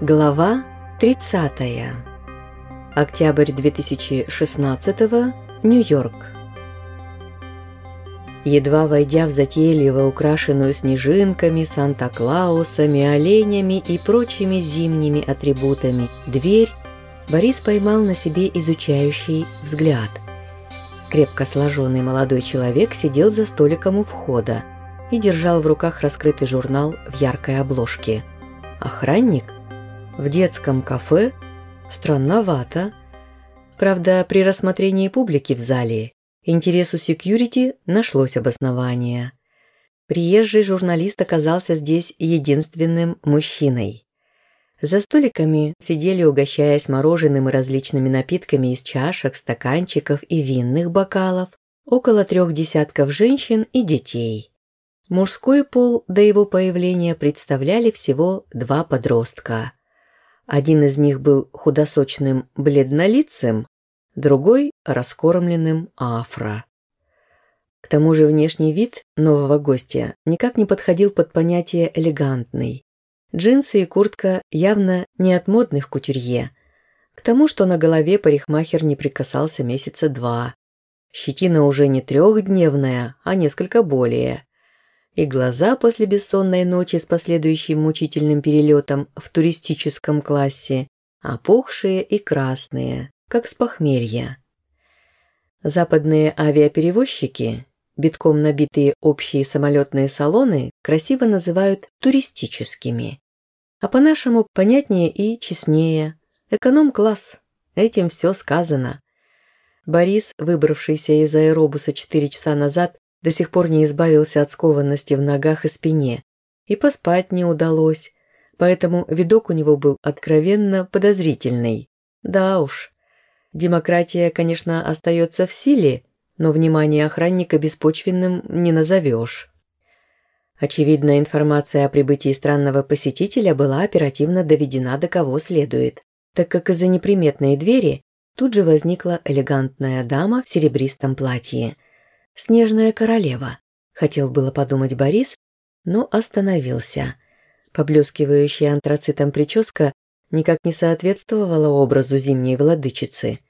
Глава 30. Октябрь 2016. Нью-Йорк. Едва войдя в затейливо украшенную снежинками, Санта-Клаусами, оленями и прочими зимними атрибутами дверь, Борис поймал на себе изучающий взгляд. Крепко сложенный молодой человек сидел за столиком у входа и держал в руках раскрытый журнал в яркой обложке. Охранник в детском кафе странновато. Правда, при рассмотрении публики в зале интересу секьюрити нашлось обоснование. Приезжий журналист оказался здесь единственным мужчиной. За столиками сидели, угощаясь мороженым и различными напитками из чашек, стаканчиков и винных бокалов, около трех десятков женщин и детей. Мужской пол до его появления представляли всего два подростка. Один из них был худосочным бледнолицем, другой – раскормленным афро. К тому же внешний вид нового гостя никак не подходил под понятие «элегантный». Джинсы и куртка явно не от модных кутюрье. К тому, что на голове парикмахер не прикасался месяца два. Щетина уже не трехдневная, а несколько более и глаза после бессонной ночи с последующим мучительным перелетом в туристическом классе опухшие и красные, как с похмелья. Западные авиаперевозчики, битком набитые общие самолетные салоны, красиво называют туристическими. А по-нашему понятнее и честнее. Эконом-класс. Этим все сказано. Борис, выбравшийся из аэробуса 4 часа назад, до сих пор не избавился от скованности в ногах и спине, и поспать не удалось, поэтому видок у него был откровенно подозрительный. Да уж, демократия, конечно, остается в силе, но внимание охранника беспочвенным не назовешь. Очевидно, информация о прибытии странного посетителя была оперативно доведена до кого следует, так как из-за неприметной двери тут же возникла элегантная дама в серебристом платье – «Снежная королева», – хотел было подумать Борис, но остановился. Поблескивающая антрацитом прическа никак не соответствовала образу зимней владычицы.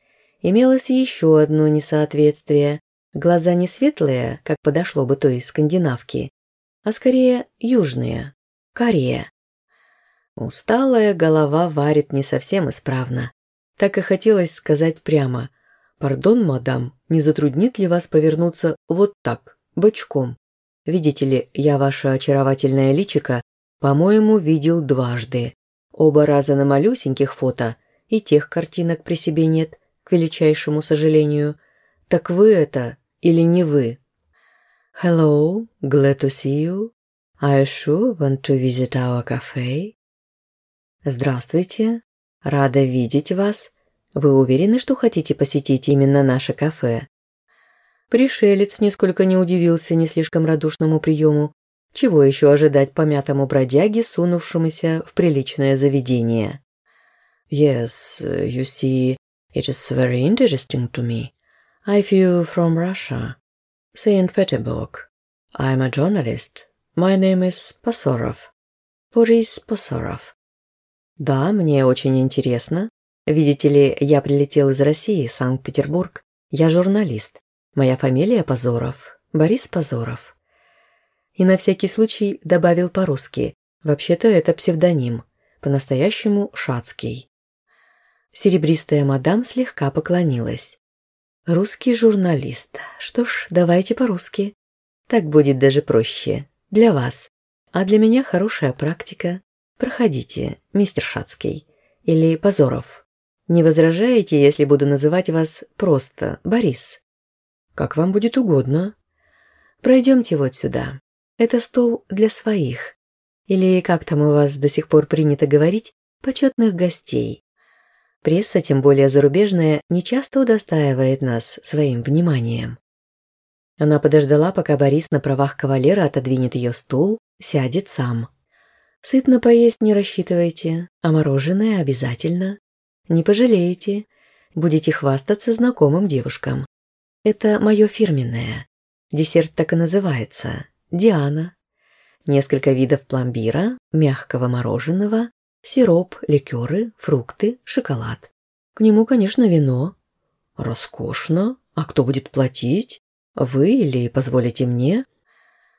Имелось еще одно несоответствие. Глаза не светлые, как подошло бы той скандинавке, а скорее южные, карие. Усталая голова варит не совсем исправно. Так и хотелось сказать прямо. «Пардон, мадам, не затруднит ли вас повернуться вот так, бочком? Видите ли, я ваше очаровательное личико, по-моему, видел дважды. Оба раза на малюсеньких фото, и тех картинок при себе нет, к величайшему сожалению. Так вы это или не вы?» «Hello, glad to see you. I sure want to visit our cafe». «Здравствуйте, рада видеть вас. Вы уверены, что хотите посетить именно наше кафе?» Пришелец нисколько не удивился не слишком радушному приему. Чего еще ожидать помятому бродяге, сунувшемуся в приличное заведение? «Yes, you see, it is very interesting to me. I feel from Russia, St. Petersburg. I'm a journalist. My name is Pasorov. Boris Pasorov. Да, мне очень интересно. Видите ли, я прилетел из России, Санкт-Петербург. Я журналист. Моя фамилия Позоров. Борис Позоров. И на всякий случай добавил по-русски. Вообще-то это псевдоним. По-настоящему Шацкий. Серебристая мадам слегка поклонилась. «Русский журналист. Что ж, давайте по-русски. Так будет даже проще. Для вас. А для меня хорошая практика. Проходите, мистер Шацкий. Или Позоров. Не возражаете, если буду называть вас просто Борис? Как вам будет угодно. Пройдемте вот сюда. Это стол для своих. Или, как там у вас до сих пор принято говорить, почетных гостей. Пресса, тем более зарубежная, не часто удостаивает нас своим вниманием. Она подождала, пока Борис на правах кавалера отодвинет ее стул, сядет сам. Сытно поесть не рассчитывайте, а мороженое обязательно. Не пожалеете. Будете хвастаться знакомым девушкам. Это мое фирменное. Десерт так и называется. Диана. Несколько видов пломбира, мягкого мороженого, Сироп, ликеры, фрукты, шоколад. К нему, конечно, вино. Роскошно. А кто будет платить? Вы или позволите мне?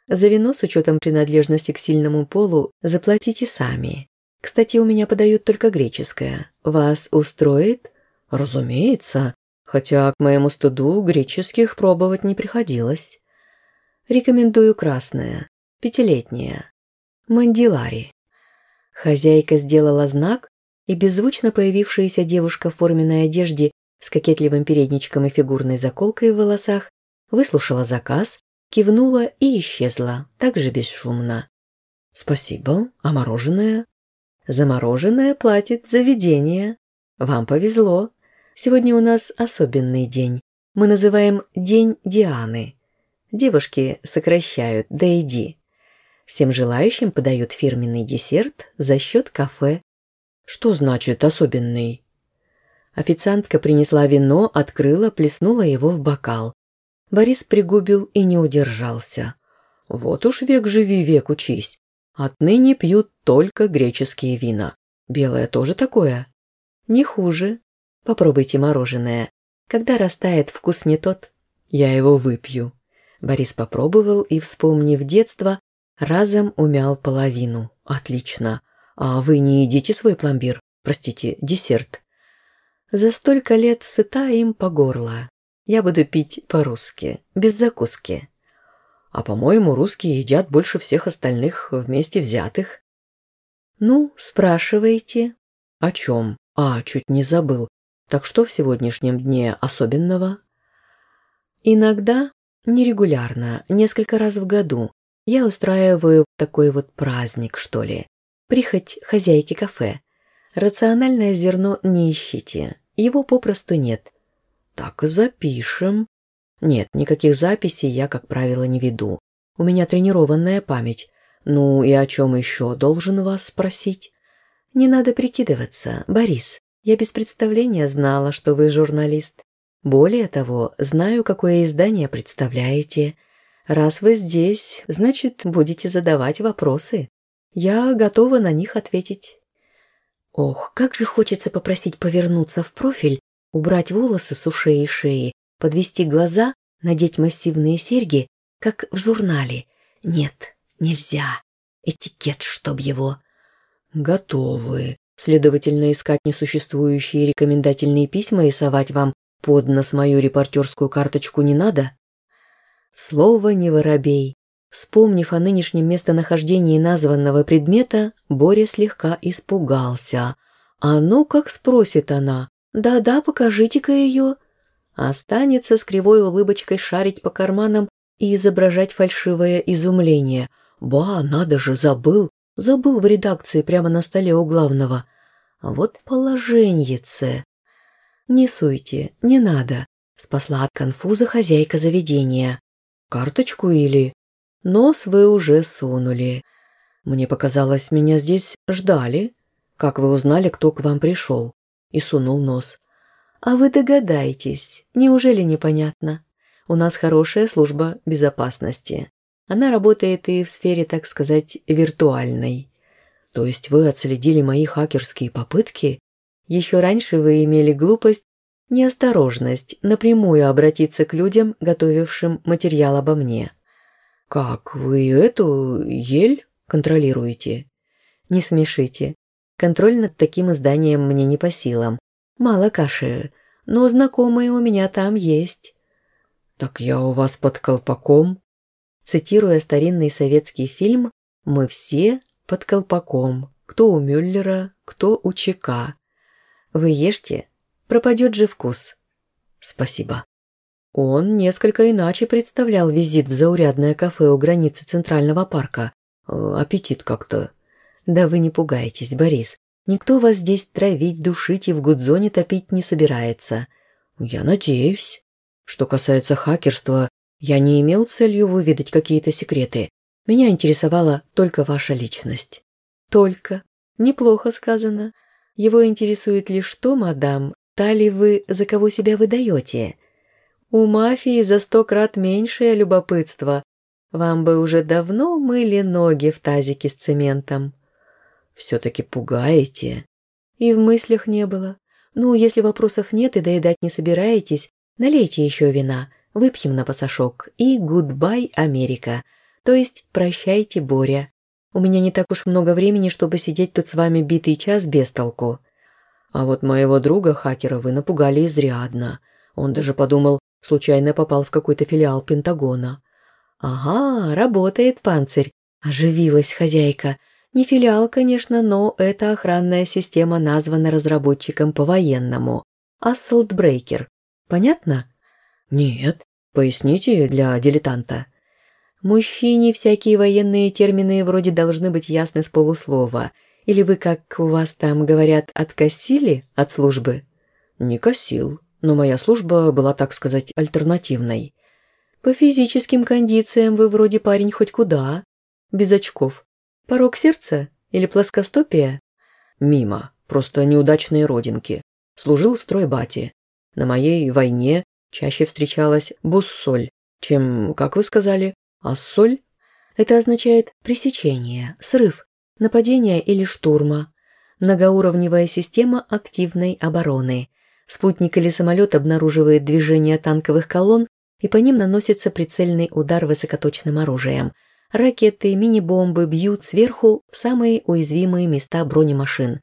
За вино с учетом принадлежности к сильному полу заплатите сами. Кстати, у меня подают только греческое. Вас устроит? Разумеется. Хотя, к моему стыду, греческих пробовать не приходилось. Рекомендую красное, пятилетнее. Мандилари. Хозяйка сделала знак, и беззвучно появившаяся девушка в форменной одежде с кокетливым передничком и фигурной заколкой в волосах выслушала заказ, кивнула и исчезла, также бесшумно. «Спасибо. А мороженое?» «Замороженное платит заведение. Вам повезло. Сегодня у нас особенный день. Мы называем День Дианы. Девушки сокращают «Дейди». Всем желающим подают фирменный десерт за счет кафе. Что значит «особенный»? Официантка принесла вино, открыла, плеснула его в бокал. Борис пригубил и не удержался. Вот уж век живи, век учись. Отныне пьют только греческие вина. Белое тоже такое? Не хуже. Попробуйте мороженое. Когда растает вкус не тот, я его выпью. Борис попробовал и, вспомнив детство, разом умял половину. Отлично. А вы не едите свой пломбир? Простите, десерт. За столько лет сыта им по горло. Я буду пить по-русски, без закуски. А по-моему, русские едят больше всех остальных вместе взятых. Ну, спрашивайте. О чем? А, чуть не забыл. Так что в сегодняшнем дне особенного? Иногда, нерегулярно, несколько раз в году, я устраиваю такой вот праздник, что ли. Прихоть хозяйки кафе. Рациональное зерно не ищите, его попросту нет. Так и запишем. Нет, никаких записей я, как правило, не веду. У меня тренированная память. Ну и о чем еще должен вас спросить? Не надо прикидываться, Борис. Я без представления знала, что вы журналист. Более того, знаю, какое издание представляете. Раз вы здесь, значит, будете задавать вопросы. Я готова на них ответить. Ох, как же хочется попросить повернуться в профиль, убрать волосы с ушей и шеи, подвести глаза, надеть массивные серьги, как в журнале. Нет, нельзя. Этикет, чтоб его. Готовы следовательно, искать несуществующие рекомендательные письма и совать вам под нос мою репортерскую карточку не надо? Слово не воробей. Вспомнив о нынешнем местонахождении названного предмета, Боря слегка испугался. «А ну, как спросит она? Да-да, покажите-ка ее». Останется с кривой улыбочкой шарить по карманам и изображать фальшивое изумление. «Ба, надо же, забыл! Забыл в редакции прямо на столе у главного. Вот положеньице. Не суйте, не надо, спасла от конфуза хозяйка заведения. Карточку или... Нос вы уже сунули. Мне показалось, меня здесь ждали. Как вы узнали, кто к вам пришел? И сунул нос. А вы догадайтесь, неужели непонятно? У нас хорошая служба безопасности. Она работает и в сфере, так сказать, виртуальной. То есть вы отследили мои хакерские попытки? Еще раньше вы имели глупость, неосторожность напрямую обратиться к людям, готовившим материал обо мне. Как, вы эту ель контролируете? Не смешите. Контроль над таким изданием мне не по силам. Мало каши, но знакомые у меня там есть. Так я у вас под колпаком? Цитируя старинный советский фильм, мы все под колпаком, кто у Мюллера, кто у ЧК. Вы ешьте, пропадет же вкус. Спасибо. Он несколько иначе представлял визит в заурядное кафе у границы Центрального парка. Э, аппетит как-то. Да вы не пугайтесь, Борис. Никто вас здесь травить, душить и в гудзоне топить не собирается. Я надеюсь. Что касается хакерства, я не имел целью выведать какие-то секреты. Меня интересовала только ваша личность. Только. Неплохо сказано. Его интересует лишь то, мадам, та ли вы, за кого себя выдаете. У мафии за сто крат меньшее любопытство. Вам бы уже давно мыли ноги в тазике с цементом. Все-таки пугаете. И в мыслях не было. Ну, если вопросов нет и доедать не собираетесь, налейте еще вина, выпьем на пасашок и гудбай, Америка. То есть прощайте, Боря. У меня не так уж много времени, чтобы сидеть тут с вами битый час без толку. А вот моего друга-хакера вы напугали изрядно. Он даже подумал, случайно попал в какой-то филиал Пентагона. Ага, работает панцирь. Оживилась хозяйка. Не филиал, конечно, но эта охранная система названа разработчиком по-военному. Breaker. Понятно? Нет. Поясните для дилетанта. Мужчине всякие военные термины вроде должны быть ясны с полуслова. Или вы, как у вас там говорят, откосили от службы? Не косил, но моя служба была, так сказать, альтернативной. По физическим кондициям вы вроде парень хоть куда. Без очков. Порог сердца? Или плоскостопия? Мимо. Просто неудачные родинки. Служил в стройбате. На моей войне чаще встречалась буссоль, чем, как вы сказали, ассоль. Это означает пресечение, срыв, нападение или штурма. Многоуровневая система активной обороны. Спутник или самолет обнаруживает движение танковых колонн и по ним наносится прицельный удар высокоточным оружием – Ракеты, мини-бомбы бьют сверху в самые уязвимые места бронемашин.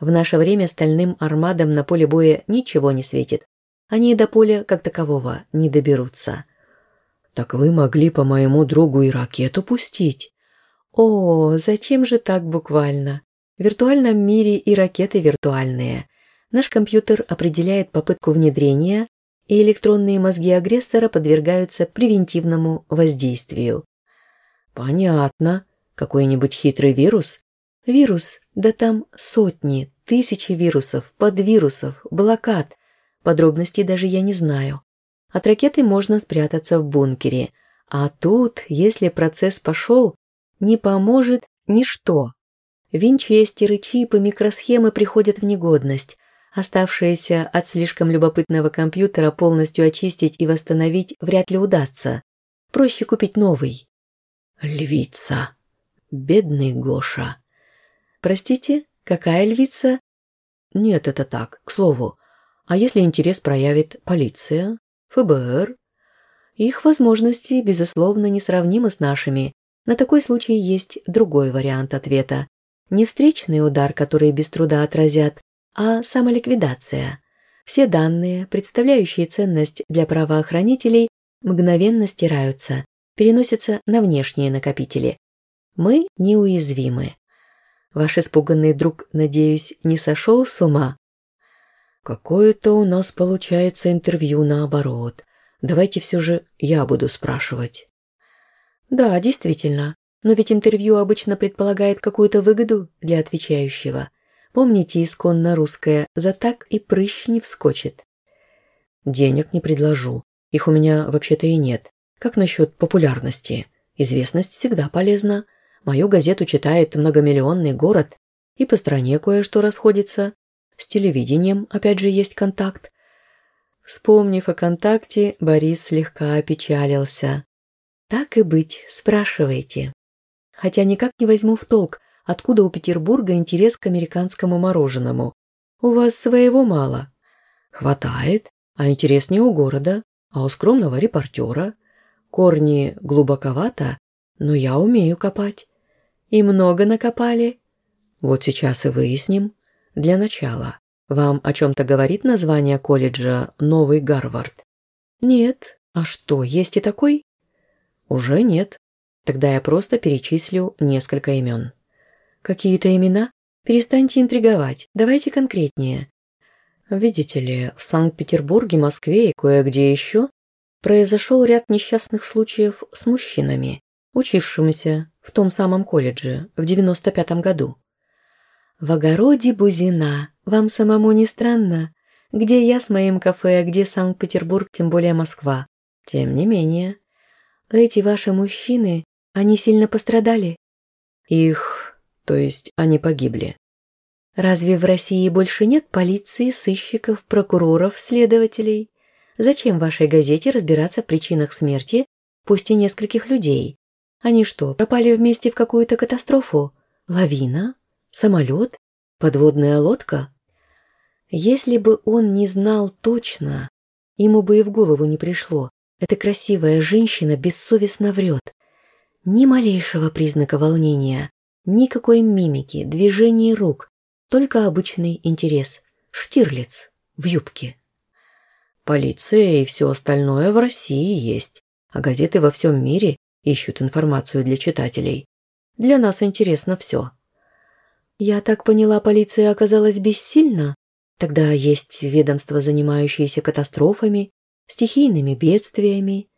В наше время стальным армадам на поле боя ничего не светит. Они до поля как такового не доберутся. «Так вы могли по моему другу и ракету пустить?» «О, зачем же так буквально? В виртуальном мире и ракеты виртуальные. Наш компьютер определяет попытку внедрения, и электронные мозги агрессора подвергаются превентивному воздействию. Понятно. Какой-нибудь хитрый вирус? Вирус, да там сотни, тысячи вирусов, подвирусов, блокад. Подробностей даже я не знаю. От ракеты можно спрятаться в бункере. А тут, если процесс пошел, не поможет ничто. Винчестеры, чипы, микросхемы приходят в негодность. Оставшиеся от слишком любопытного компьютера полностью очистить и восстановить вряд ли удастся. Проще купить новый. Львица. Бедный Гоша. Простите, какая львица? Нет, это так, к слову. А если интерес проявит полиция, ФБР? Их возможности, безусловно, несравнимы с нашими. На такой случай есть другой вариант ответа. Не встречный удар, который без труда отразят, а самоликвидация. Все данные, представляющие ценность для правоохранителей, мгновенно стираются, переносится на внешние накопители. Мы неуязвимы. Ваш испуганный друг, надеюсь, не сошел с ума? Какое-то у нас получается интервью наоборот. Давайте все же я буду спрашивать. Да, действительно. Но ведь интервью обычно предполагает какую-то выгоду для отвечающего. Помните исконно русское «за так и прыщ не вскочит». Денег не предложу. Их у меня вообще-то и нет. Как насчет популярности? Известность всегда полезна. Мою газету читает многомиллионный город, и по стране кое-что расходится. С телевидением, опять же, есть контакт. Вспомнив о контакте, Борис слегка опечалился. «Так и быть, спрашивайте. Хотя никак не возьму в толк, откуда у Петербурга интерес к американскому мороженому. У вас своего мало. Хватает, а интерес не у города, а у скромного репортера – Корни глубоковато, но я умею копать. И много накопали. Вот сейчас и выясним. Для начала, вам о чем-то говорит название колледжа «Новый Гарвард»? Нет. А что, есть и такой? Уже нет. Тогда я просто перечислю несколько имен. Какие-то имена? Перестаньте интриговать, давайте конкретнее. Видите ли, в Санкт-Петербурге, Москве и кое-где еще произошел ряд несчастных случаев с мужчинами, учившимися в том самом колледже в 95-м году. В огороде Бузина, вам самому не странно? Где я с моим кафе, а где Санкт-Петербург, тем более Москва? Тем не менее. Эти ваши мужчины, они сильно пострадали? Их, то есть они погибли. Разве в России больше нет полиции, сыщиков, прокуроров, следователей? Зачем вашей газете разбираться в причинах смерти, пусть и нескольких людей? Они что, пропали вместе в какую-то катастрофу? Лавина? Самолет? Подводная лодка? Если бы он не знал точно, ему бы и в голову не пришло. Эта красивая женщина бессовестно врет. Ни малейшего признака волнения, никакой мимики, движений рук, только обычный интерес. Штирлиц в юбке. Полиция и все остальное в России есть, а газеты во всем мире ищут информацию для читателей. Для нас интересно все. Я так поняла, полиция оказалась бессильна? Тогда есть ведомства, занимающиеся катастрофами, стихийными бедствиями.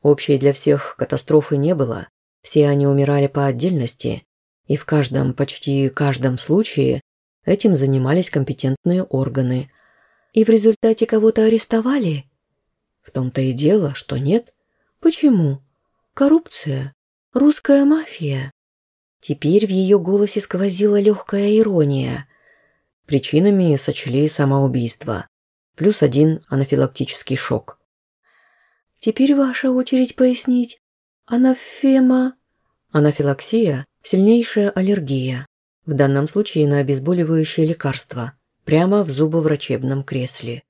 Общей для всех катастрофы не было. Все они умирали по отдельности, и в каждом, почти каждом случае этим занимались компетентные органы. И в результате кого-то арестовали? В том-то и дело, что нет. Почему? Коррупция. Русская мафия. Теперь в ее голосе сквозила легкая ирония. Причинами сочли самоубийство. Плюс один анафилактический шок. Теперь ваша очередь пояснить. Анафема... Анафилаксия – сильнейшая аллергия. В данном случае на обезболивающее лекарство. Прямо в зубоврачебном кресле.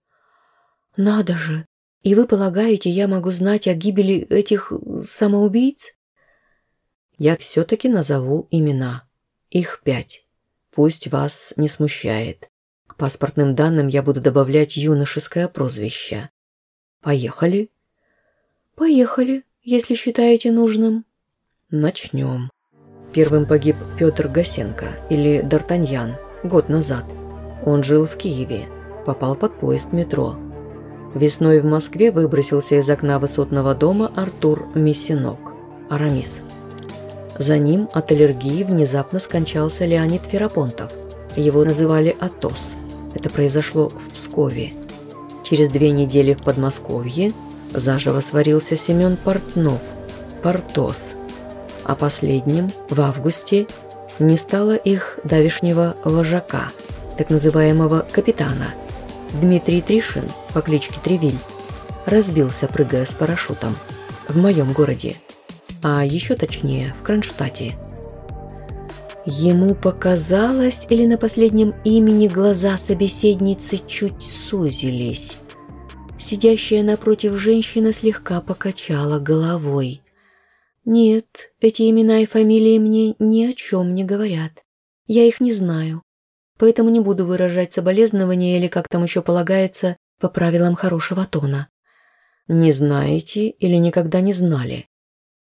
Надо же! И вы полагаете, я могу знать о гибели этих самоубийц? Я все-таки назову имена. Их пять. Пусть вас не смущает. К паспортным данным я буду добавлять юношеское прозвище. Поехали? Поехали, если считаете нужным. Начнем. Первым погиб Петр Гасенко, или Д'Артаньян, год назад. Он жил в Киеве, попал под поезд метро. Весной в Москве выбросился из окна высотного дома Артур Мессинок, Арамис. За ним от аллергии внезапно скончался Леонид Ферапонтов. Его называли Атос. Это произошло в Пскове. Через две недели в Подмосковье заживо сварился Семен Портнов, Портос. А последним, в августе, не стало их давишнего вожака, так называемого капитана. Дмитрий Тришин по кличке Тревиль разбился, прыгая с парашютом, в моем городе а еще точнее в Кронштадте. Ему показалось, или на последнем имени глаза собеседницы чуть сузились. Сидящая напротив женщина слегка покачала головой. «Нет, эти имена и фамилии мне ни о чем не говорят. Я их не знаю, поэтому не буду выражать соболезнования или, как там еще полагается, по правилам хорошего тона. Не знаете или никогда не знали?»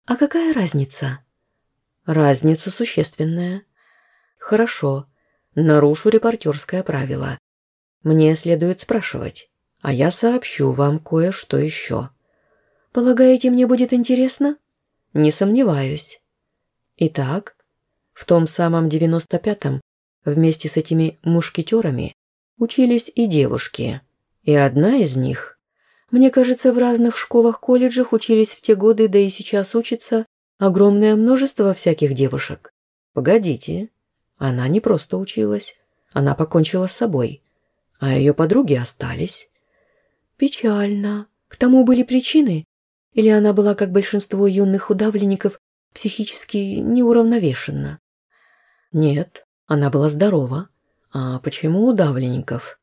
А какая разница? Разница существенная. Хорошо, нарушу репортерское правило. Мне следует спрашивать, а я сообщу вам кое-что еще. Полагаете, мне будет интересно? Не сомневаюсь. Итак, в том самом девяносто пятом вместе с этими мушкетерами учились и девушки, и одна из них мне кажется, в разных школах-колледжах учились в те годы, да и сейчас учится огромное множество всяких девушек. Погодите, она не просто училась, она покончила с собой, а ее подруги остались. Печально. К тому были причины? Или она была, как большинство юных удавленников, психически неуравновешена? Нет, она была здорова. А почему удавленников?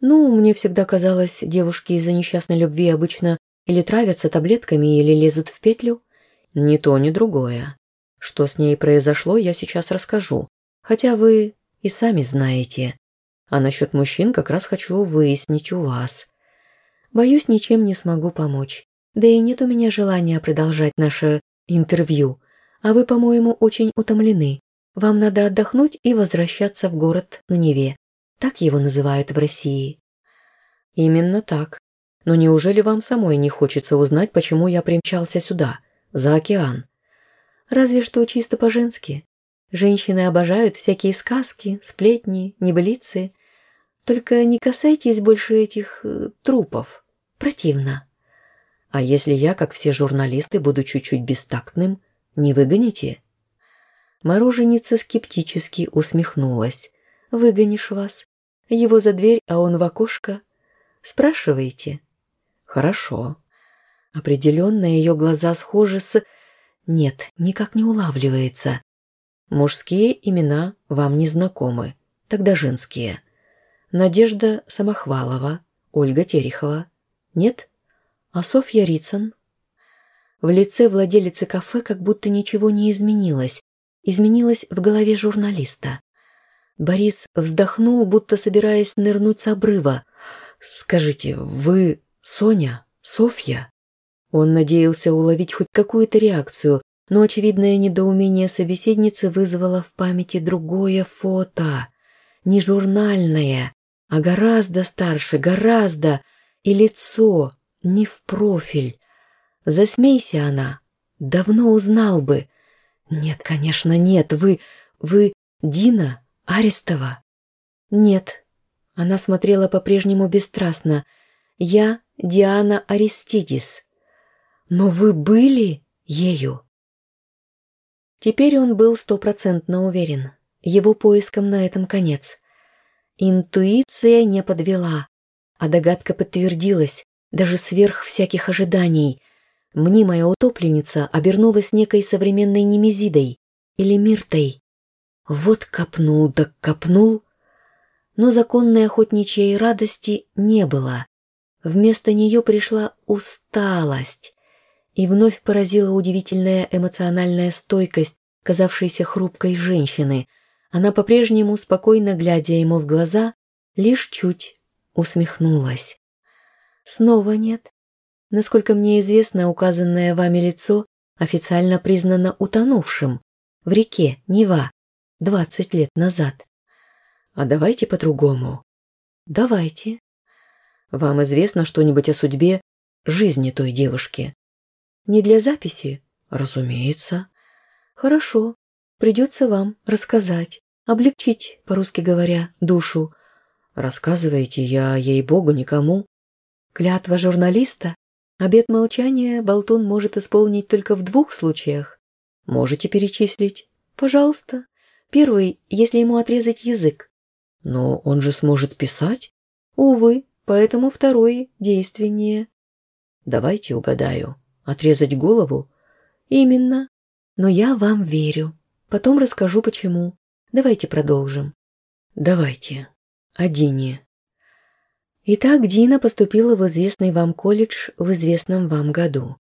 Ну, мне всегда казалось, девушки из-за несчастной любви обычно или травятся таблетками, или лезут в петлю. Ни то, ни другое. Что с ней произошло, я сейчас расскажу. Хотя вы и сами знаете. А насчет мужчин как раз хочу выяснить у вас. Боюсь, ничем не смогу помочь. Да и нет у меня желания продолжать наше интервью. А вы, по-моему, очень утомлены. Вам надо отдохнуть и возвращаться в город на Неве. Так его называют в России. Именно так. Но неужели вам самой не хочется узнать, почему я примчался сюда, за океан? Разве что чисто по-женски. Женщины обожают всякие сказки, сплетни, небылицы. Только не касайтесь больше этих э, трупов. Противно. А если я, как все журналисты, буду чуть-чуть бестактным, не выгоните? Мороженица скептически усмехнулась. Выгонишь вас. Его за дверь, а он в окошко. Спрашивайте. Хорошо. Определенно ее глаза схожи с... Нет, никак не улавливается. Мужские имена вам не знакомы, тогда женские. Надежда Самохвалова, Ольга Терехова. Нет? А Софья Рицын? В лице владелицы кафе как будто ничего не изменилось. Изменилось в голове журналиста. Борис вздохнул, будто собираясь нырнуть с обрыва. «Скажите, вы Соня? Софья?» Он надеялся уловить хоть какую-то реакцию, но очевидное недоумение собеседницы вызвало в памяти другое фото. Не журнальное, а гораздо старше, гораздо, и лицо, не в профиль. Засмейся она, давно узнал бы. Нет, конечно, нет, вы, вы Дина Арестова? Нет. Она смотрела по-прежнему бесстрастно. Я Диана Аристидис. Но вы были ею? Теперь он был стопроцентно уверен. Его поиском на этом конец. Интуиция не подвела, а догадка подтвердилась, даже сверх всяких ожиданий. Мнимая утопленница обернулась некой современной немезидой или миртой. Вот копнул да копнул, но законной охотничьей радости не было. Вместо нее пришла усталость, и вновь поразила удивительная эмоциональная стойкость казавшейся хрупкой женщины. Она по-прежнему, спокойно глядя ему в глаза, лишь чуть усмехнулась. Снова нет. Насколько мне известно, указанное вами лицо официально признано утонувшим в реке Нева 20 лет назад. А давайте по-другому. Давайте. Вам известно что-нибудь о судьбе жизни той девушки? Не для записи? Разумеется. Хорошо. Придется вам рассказать, облегчить, по-русски говоря, душу. Рассказывайте, я, ей-богу, никому. Клятва журналиста? Обет молчания болтун может исполнить только в двух случаях. Можете перечислить? Пожалуйста. Первый, если ему отрезать язык. Но он же сможет писать? Увы, поэтому второй действеннее. Давайте угадаю. Отрезать голову? Именно. Но я вам верю. Потом расскажу, почему. Давайте продолжим. Давайте. О Дине. Итак, Дина поступила в известный вам колледж в известном вам году.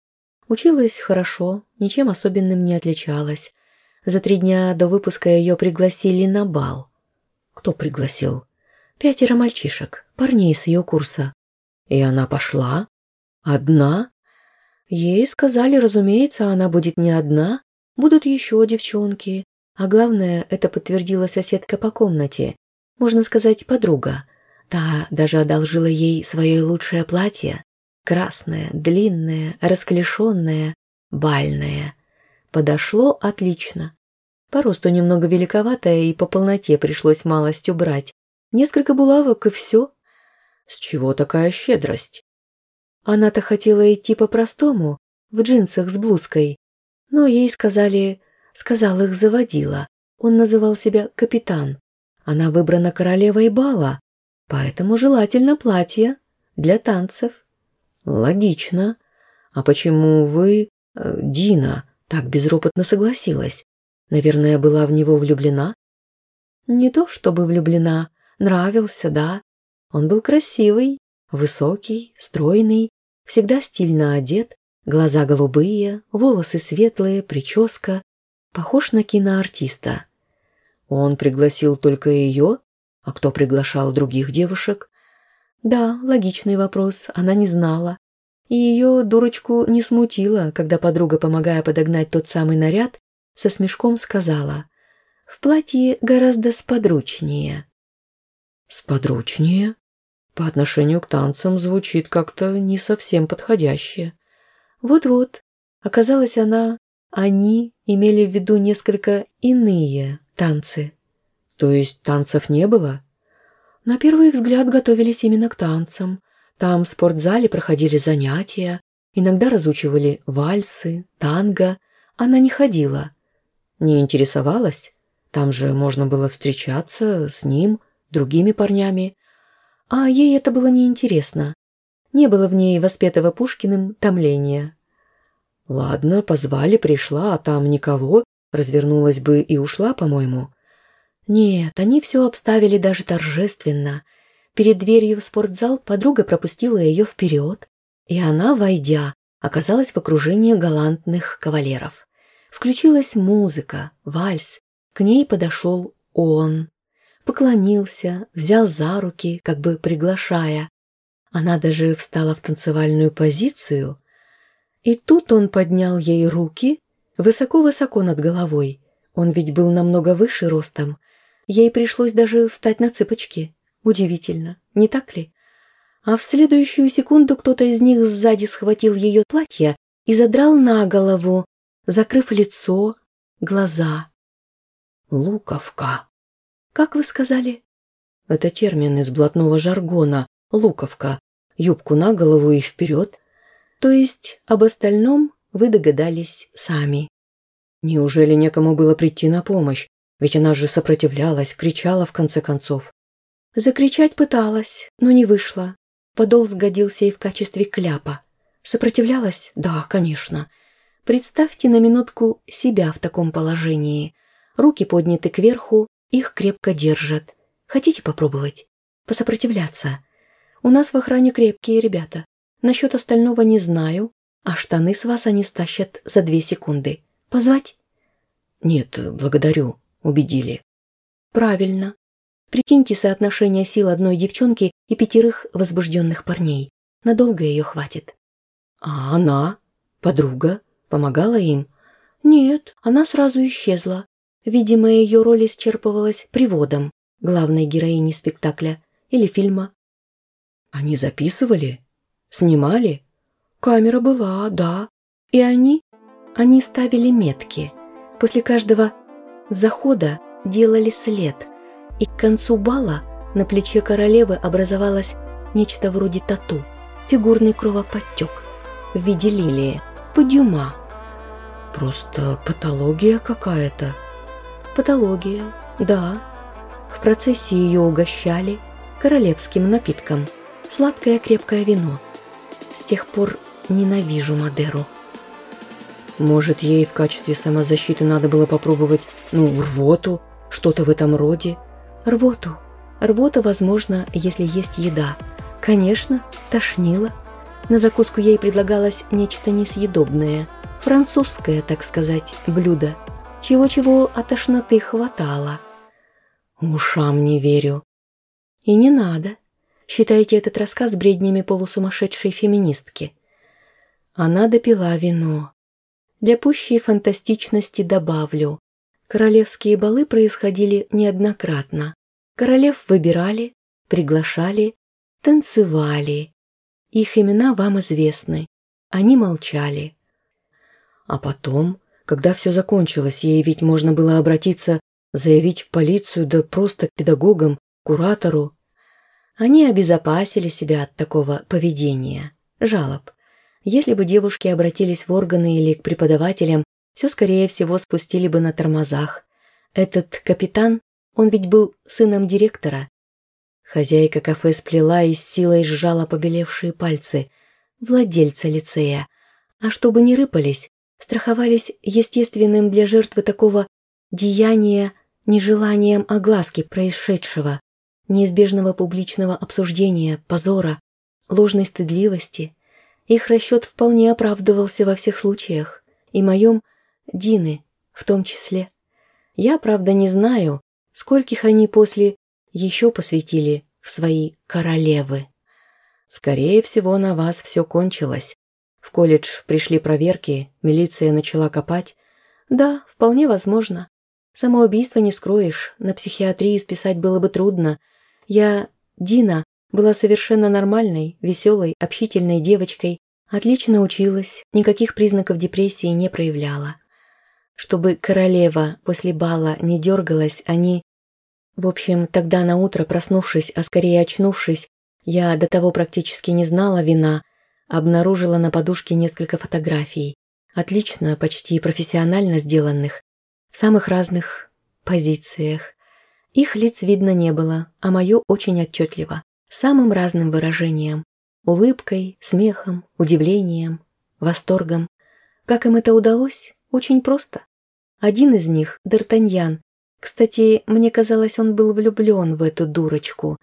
Училась хорошо, ничем особенным не отличалась. За три дня до выпуска ее пригласили на бал. Кто пригласил? Пятеро мальчишек, парней с ее курса. И она пошла? Одна? Ей сказали, разумеется, она будет не одна, будут еще девчонки. А главное, это подтвердила соседка по комнате, можно сказать, подруга. Та даже одолжила ей свое лучшее платье. Красное, длинное, расклешенное, бальное. Подошло отлично. По росту немного великоватое и по полноте пришлось малость убрать. Несколько булавок и все. С чего такая щедрость? Она-то хотела идти по-простому, в джинсах с блузкой. Но ей сказали, сказал их заводила. Он называл себя капитан. Она выбрана королевой бала, поэтому желательно платье для танцев. Логично. А почему вы, э, Дина, так безропотно согласилась? Наверное, была в него влюблена? Не то чтобы влюблена, нравился, да. Он был красивый, высокий, стройный, всегда стильно одет, глаза голубые, волосы светлые, прическа. Похож на киноартиста. Он пригласил только ее? А кто приглашал других девушек? Да, логичный вопрос, она не знала. И ее, дурочку, не смутило, когда подруга, помогая подогнать тот самый наряд, со смешком сказала «В платье гораздо сподручнее». «Сподручнее?» По отношению к танцам звучит как-то не совсем подходяще. Вот-вот. Оказалось, она, они имели в виду несколько иные танцы. То есть танцев не было? На первый взгляд готовились именно к танцам. Там в спортзале проходили занятия, иногда разучивали вальсы, танго. Она не ходила, не интересовалась? Там же можно было встречаться с ним, другими парнями. А ей это было неинтересно. Не было в ней воспетого Пушкиным томления. Ладно, позвали, пришла, а там никого, развернулась бы и ушла, по-моему. Нет, они все обставили даже торжественно. Перед дверью в спортзал подруга пропустила ее вперед, и она, войдя, оказалась в окружении галантных кавалеров. Включилась музыка, вальс. К ней подошел он. Поклонился, взял за руки, как бы приглашая. Она даже встала в танцевальную позицию. И тут он поднял ей руки высоко-высоко над головой. Он ведь был намного выше ростом. Ей пришлось даже встать на цыпочки. Удивительно, не так ли? А в следующую секунду кто-то из них сзади схватил ее платье и задрал на голову, закрыв лицо, глаза. «Луковка». «Как вы сказали?» Это термин из блатного жаргона «луковка». Юбку на голову и вперед. То есть об остальном вы догадались сами. Неужели некому было прийти на помощь? Ведь она же сопротивлялась, кричала в конце концов. Закричать пыталась, но не вышло. Подол сгодился и в качестве кляпа. Сопротивлялась? Да, конечно. Представьте на минутку себя в таком положении. Руки подняты кверху, их крепко держат. Хотите попробовать? Посопротивляться? У нас в охране крепкие ребята. Насчет остального не знаю, а штаны с вас они стащат за две секунды. Позвать? Нет, благодарю, убедили. Правильно. Прикиньте соотношение сил одной девчонки и пятерых возбужденных парней. Надолго ее хватит. А она? Подруга? Помогала им? Нет, она сразу исчезла. Видимо, ее роль исчерпывалась приводом главной героини спектакля или фильма. Они записывали? Снимали? Камера была, да. И они? Они ставили метки. После каждого захода делали след. И к концу бала на плече королевы образовалось нечто вроде тату. Фигурный кровоподтек в виде лилии. Подюма. Просто патология какая-то. Патология, да. В процессе ее угощали королевским напитком. Сладкое крепкое вино. С тех пор ненавижу Мадеру. Может, ей в качестве самозащиты надо было попробовать, ну, рвоту, что-то в этом роде? Рвоту. Рвота, возможно, если есть еда. Конечно, тошнило. На закуску ей предлагалось нечто несъедобное. Французское, так сказать, блюдо. Чего-чего от тошноты хватало. Ушам не верю. И не надо. Считайте этот рассказ бреднями полусумасшедшей феминистки. Она допила вино. Для пущей фантастичности добавлю. Королевские балы происходили неоднократно. Королев выбирали, приглашали, танцевали. Их имена вам известны. Они молчали. А потом, когда все закончилось, ей ведь можно было обратиться, заявить в полицию, да просто к педагогам, куратору. Они обезопасили себя от такого поведения, жалоб. Если бы девушки обратились в органы или к преподавателям, все, скорее всего, спустили бы на тормозах. Этот капитан, он ведь был сыном директора. Хозяйка кафе сплела и с силой сжала побелевшие пальцы. Владельца лицея. А чтобы не рыпались, страховались естественным для жертвы такого деяния нежеланием огласки происшедшего неизбежного публичного обсуждения, позора, ложной стыдливости. Их расчет вполне оправдывался во всех случаях, и моем Дины в том числе. Я, правда, не знаю, скольких они после еще посвятили в свои королевы. Скорее всего, на вас все кончилось. В колледж пришли проверки, милиция начала копать. Да, вполне возможно. Самоубийство не скроешь, на психиатрию списать было бы трудно, я, Дина, была совершенно нормальной, веселой, общительной девочкой, отлично училась, никаких признаков депрессии не проявляла. Чтобы королева после бала не дергалась, они... В общем, тогда на утро, проснувшись, а скорее очнувшись, я до того практически не знала вина, обнаружила на подушке несколько фотографий, отлично, почти профессионально сделанных, в самых разных позициях. Их лиц видно не было, а мое очень отчетливо, самым разным выражением. Улыбкой, смехом, удивлением, восторгом. Как им это удалось? Очень просто. Один из них – Д'Артаньян. Кстати, мне казалось, он был влюблен в эту дурочку.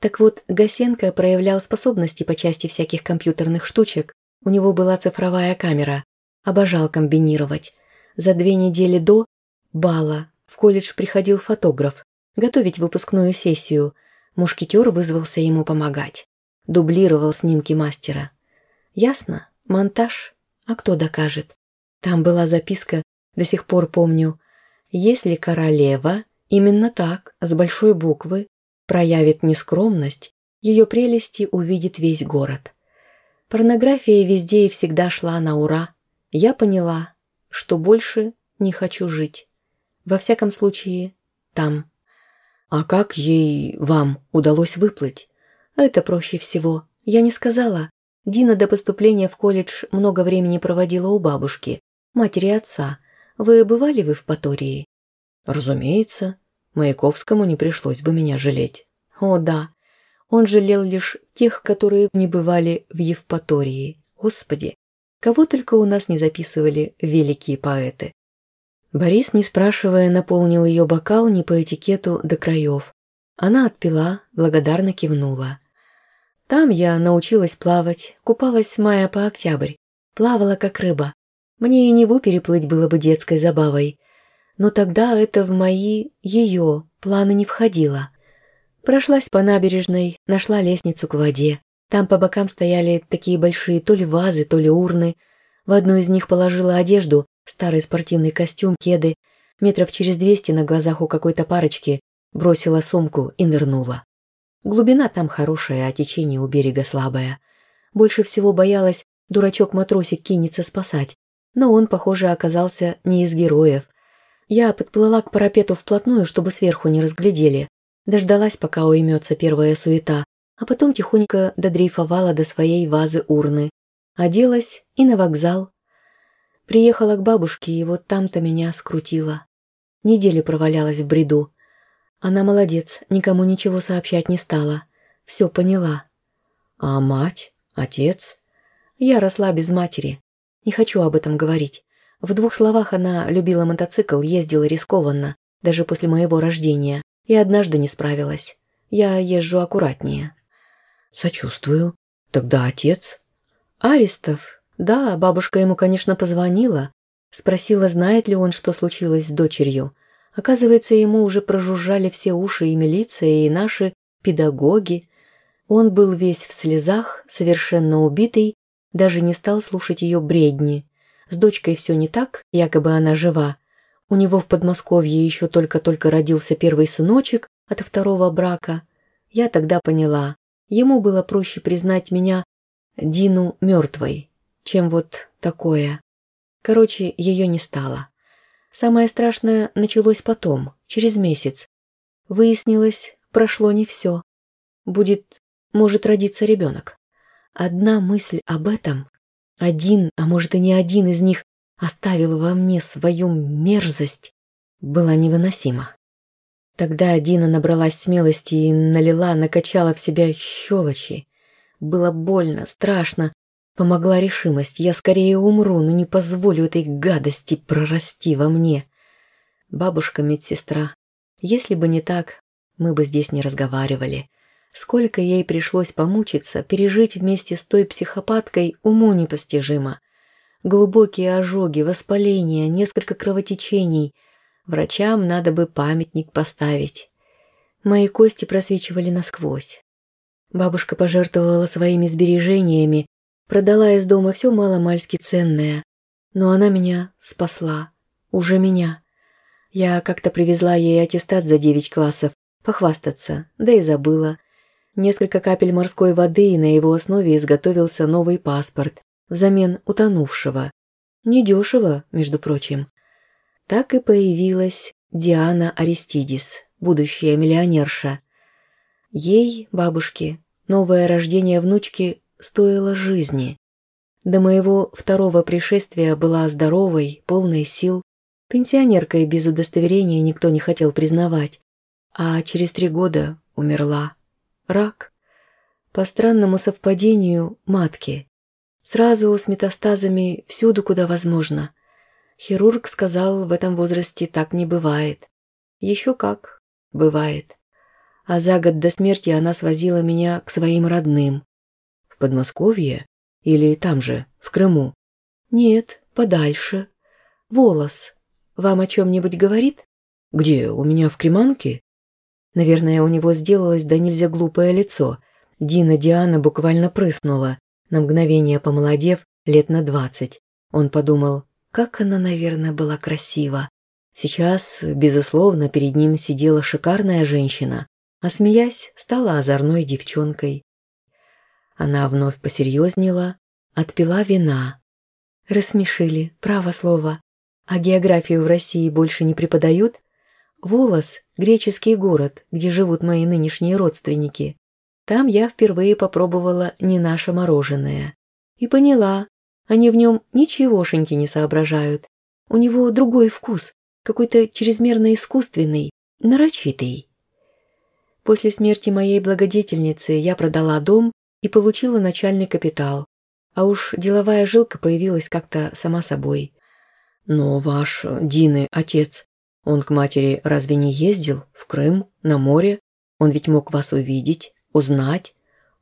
Так вот, Гасенко проявлял способности по части всяких компьютерных штучек. У него была цифровая камера. Обожал комбинировать. За две недели до бала в колледж приходил фотограф, готовить выпускную сессию. Мушкетер вызвался ему помогать. Дублировал снимки мастера. Ясно? Монтаж? А кто докажет? Там была записка, до сих пор помню. Если королева, именно так, с большой буквы, проявит нескромность, ее прелести увидит весь город. Порнография везде и всегда шла на ура. Я поняла, что больше не хочу жить. Во всяком случае, там. А как ей, вам, удалось выплыть? Это проще всего. Я не сказала. Дина до поступления в колледж много времени проводила у бабушки, матери отца. Вы бывали в Евпатории? Разумеется. Маяковскому не пришлось бы меня жалеть. О, да. Он жалел лишь тех, которые не бывали в Евпатории. Господи, кого только у нас не записывали великие поэты. Борис, не спрашивая, наполнил ее бокал не по этикету до краев. Она отпила, благодарно кивнула. Там я научилась плавать, купалась с мая по октябрь, плавала как рыба. Мне и Неву переплыть было бы детской забавой. Но тогда это в мои, ее, планы не входило. Прошлась по набережной, нашла лестницу к воде. Там по бокам стояли такие большие то ли вазы, то ли урны. В одну из них положила одежду, старый спортивный костюм, кеды. Метров через двести на глазах у какой-то парочки бросила сумку и нырнула. Глубина там хорошая, а течение у берега слабое. Больше всего боялась, дурачок-матросик кинется спасать. Но он, похоже, оказался не из героев. Я подплыла к парапету вплотную, чтобы сверху не разглядели. Дождалась, пока уймется первая суета, а потом тихонько додрейфовала до своей вазы урны. Оделась и на вокзал. Приехала к бабушке, и вот там-то меня скрутила. Неделю провалялась в бреду. Она молодец, никому ничего сообщать не стала. Все поняла. А мать? Отец? Я росла без матери. Не хочу об этом говорить. В двух словах она любила мотоцикл, ездила рискованно, даже после моего рождения, и однажды не справилась. Я езжу аккуратнее. Сочувствую. Тогда отец? Аристов. Да, бабушка ему, конечно, позвонила. Спросила, знает ли он, что случилось с дочерью. Оказывается, ему уже прожужжали все уши и милиция, и наши педагоги. Он был весь в слезах, совершенно убитый, даже не стал слушать ее бредни. С дочкой все не так, якобы она жива. У него в Подмосковье еще только-только родился первый сыночек от второго брака. Я тогда поняла, ему было проще признать меня, Дину, мертвой, чем вот такое. Короче, ее не стало. Самое страшное началось потом, через месяц. Выяснилось, прошло не все. Будет, может родиться ребенок. Одна мысль об этом, один, а может и не один из них, оставил во мне свою мерзость, была невыносима. Тогда Дина набралась смелости и налила, накачала в себя щелочи. Было больно, страшно, Помогла решимость. Я скорее умру, но не позволю этой гадости прорасти во мне. Бабушка медсестра. Если бы не так, мы бы здесь не разговаривали. Сколько ей пришлось помучиться, пережить вместе с той психопаткой, уму непостижимо. Глубокие ожоги, воспаления, несколько кровотечений. Врачам надо бы памятник поставить. Мои кости просвечивали насквозь. Бабушка пожертвовала своими сбережениями, Продала из дома все маломальски ценное. Но она меня спасла. Уже меня. Я как-то привезла ей аттестат за девять классов. Похвастаться. Да и забыла. Несколько капель морской воды, и на его основе изготовился новый паспорт. Взамен утонувшего. Недешево, между прочим. Так и появилась Диана Аристидис, будущая миллионерша. Ей, бабушке, новое рождение внучки стоила жизни. До моего второго пришествия была здоровой, полной сил, пенсионеркой без удостоверения никто не хотел признавать, а через три года умерла. Рак. По странному совпадению, матки. Сразу с метастазами всюду, куда возможно. Хирург сказал, в этом возрасте так не бывает. Еще как, бывает. А за год до смерти она свозила меня к своим родным. В Подмосковье? Или там же, в Крыму? Нет, подальше. Волос. Вам о чем-нибудь говорит? Где, у меня в Креманке? Наверное, у него сделалось да нельзя глупое лицо. Дина Диана буквально прыснула, на мгновение помолодев лет на двадцать. Он подумал, как она, наверное, была красива. Сейчас, безусловно, перед ним сидела шикарная женщина, а смеясь, стала озорной девчонкой. Она вновь посерьезнела, отпила вина. Рассмешили, право слово. А географию в России больше не преподают? Волос – греческий город, где живут мои нынешние родственники. Там я впервые попробовала не наше мороженое. И поняла, они в нем ничегошеньки не соображают. У него другой вкус, какой-то чрезмерно искусственный, нарочитый. После смерти моей благодетельницы я продала дом и получила начальный капитал, а уж деловая жилка появилась как-то сама собой. Но ваш Дины отец, он к матери разве не ездил? В Крым? На море? Он ведь мог вас увидеть, узнать?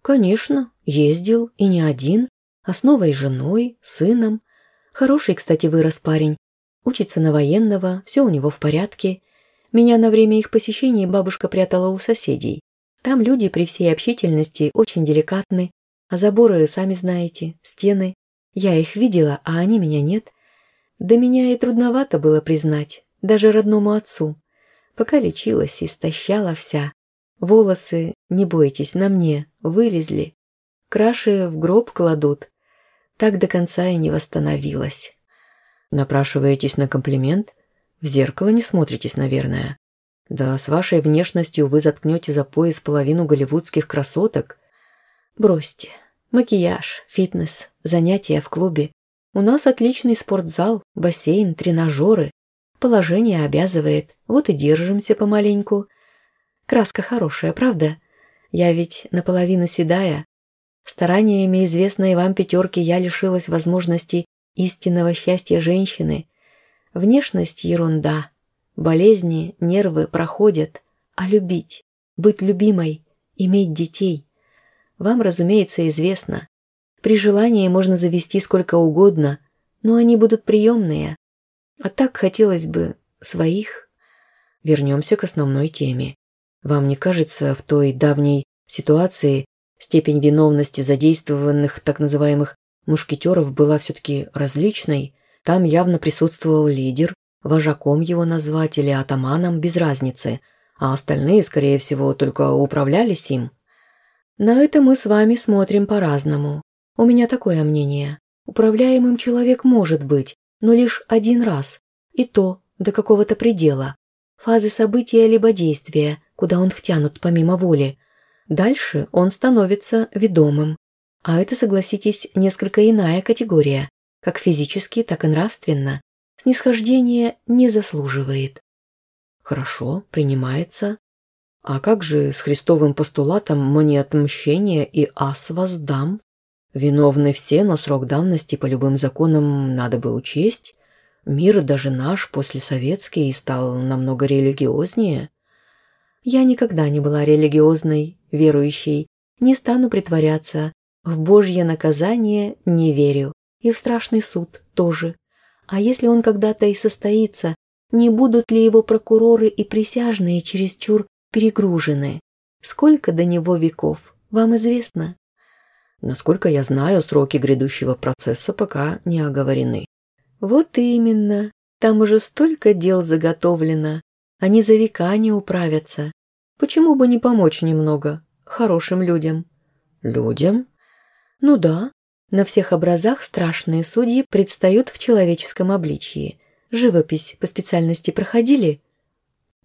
Конечно, ездил, и не один а с новой женой, сыном. Хороший, кстати, вырос парень. Учится на военного, все у него в порядке. Меня на время их посещений бабушка прятала у соседей. Там люди при всей общительности очень деликатны, а заборы, сами знаете, стены. Я их видела, а они меня нет. Да меня и трудновато было признать, даже родному отцу. Пока лечилась, истощала вся. Волосы, не бойтесь, на мне, вылезли. Краши в гроб кладут, так до конца и не восстановилась. Напрашиваетесь на комплимент? В зеркало не смотритесь, наверное. Да с вашей внешностью вы заткнете за пояс половину голливудских красоток. Бросьте. Макияж, фитнес, занятия в клубе. У нас отличный спортзал, бассейн, тренажеры. Положение обязывает, вот и держимся помаленьку. Краска хорошая, правда? Я ведь наполовину седая, Стараниями известной вам пятерки я лишилась возможности истинного счастья женщины. Внешность – ерунда. Болезни, нервы проходят. А любить, быть любимой, иметь детей – вам, разумеется, известно. При желании можно завести сколько угодно, но они будут приемные. А так хотелось бы своих. Вернемся к основной теме. Вам не кажется в той давней ситуации, Степень виновности задействованных так называемых мушкетеров была все-таки различной. Там явно присутствовал лидер, вожаком его назвать или атаманом, без разницы, а остальные, скорее всего, только управлялись им. На это мы с вами смотрим по-разному. У меня такое мнение. Управляемым человек может быть, но лишь один раз, и то до какого-то предела. Фазы события либо действия, куда он втянут помимо воли, Дальше он становится ведомым. А это, согласитесь, несколько иная категория, как физически, так и нравственно. Снисхождение не заслуживает. Хорошо, принимается. А как же с христовым постулатом «мне отмщение и ас воздам»? Виновны все, но срок давности по любым законам надо бы учесть. Мир даже наш, после советский, стал намного религиознее. Я никогда не была религиозной, верующей, не стану притворяться. В Божье наказание не верю. И в страшный суд тоже. А если он когда-то и состоится, не будут ли его прокуроры и присяжные чересчур перегружены? Сколько до него веков, вам известно? Насколько я знаю, сроки грядущего процесса пока не оговорены. Вот именно. Там уже столько дел заготовлено. Они за века не управятся. Почему бы не помочь немного хорошим людям? Людям? Ну да. На всех образах страшные судьи предстают в человеческом обличии. Живопись по специальности проходили?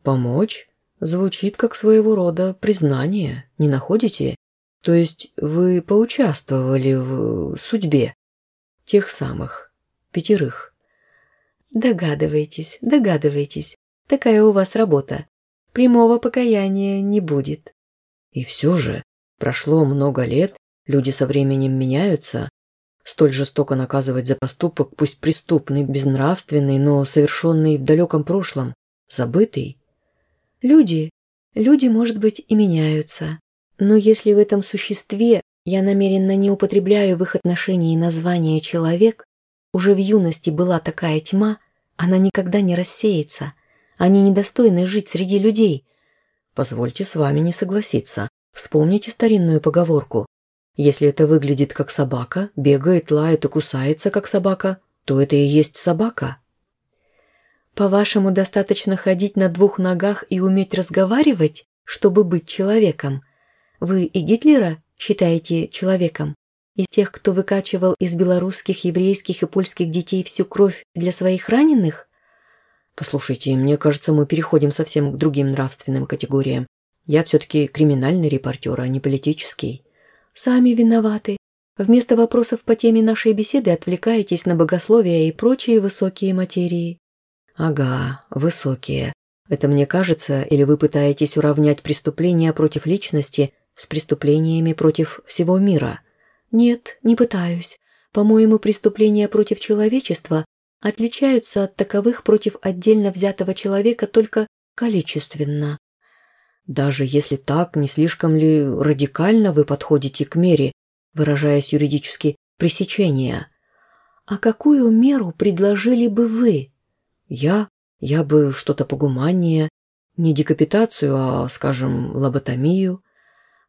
Помочь? Звучит как своего рода признание, не находите? То есть вы поучаствовали в судьбе тех самых пятерых? Догадываетесь, догадываетесь. Такая у вас работа. Прямого покаяния не будет. И все же, прошло много лет, люди со временем меняются. столь жестоко наказывать за поступок, пусть преступный, безнравственный, но совершенный в далеком прошлом, забытый? Люди, люди, может быть, и меняются. Но если в этом существе я намеренно не употребляю в их отношении название «человек», уже в юности была такая тьма, она никогда не рассеется. Они недостойны жить среди людей. Позвольте с вами не согласиться. Вспомните старинную поговорку. Если это выглядит как собака, бегает, лает и кусается как собака, то это и есть собака. По-вашему, достаточно ходить на двух ногах и уметь разговаривать, чтобы быть человеком? Вы и Гитлера считаете человеком? Из тех, кто выкачивал из белорусских, еврейских и польских детей всю кровь для своих раненых? Послушайте, мне кажется, мы переходим совсем к другим нравственным категориям. Я все-таки криминальный репортер, а не политический. Сами виноваты. Вместо вопросов по теме нашей беседы отвлекаетесь на богословие и прочие высокие материи. Ага, высокие. Это мне кажется, или вы пытаетесь уравнять преступления против личности с преступлениями против всего мира? Нет, не пытаюсь. По-моему, преступления против человечества отличаются от таковых против отдельно взятого человека только количественно. Даже если так, не слишком ли радикально вы подходите к мере, выражаясь юридически, пресечения? А какую меру предложили бы вы? Я? Я бы что-то погуманнее. Не декапитацию, а, скажем, лоботомию.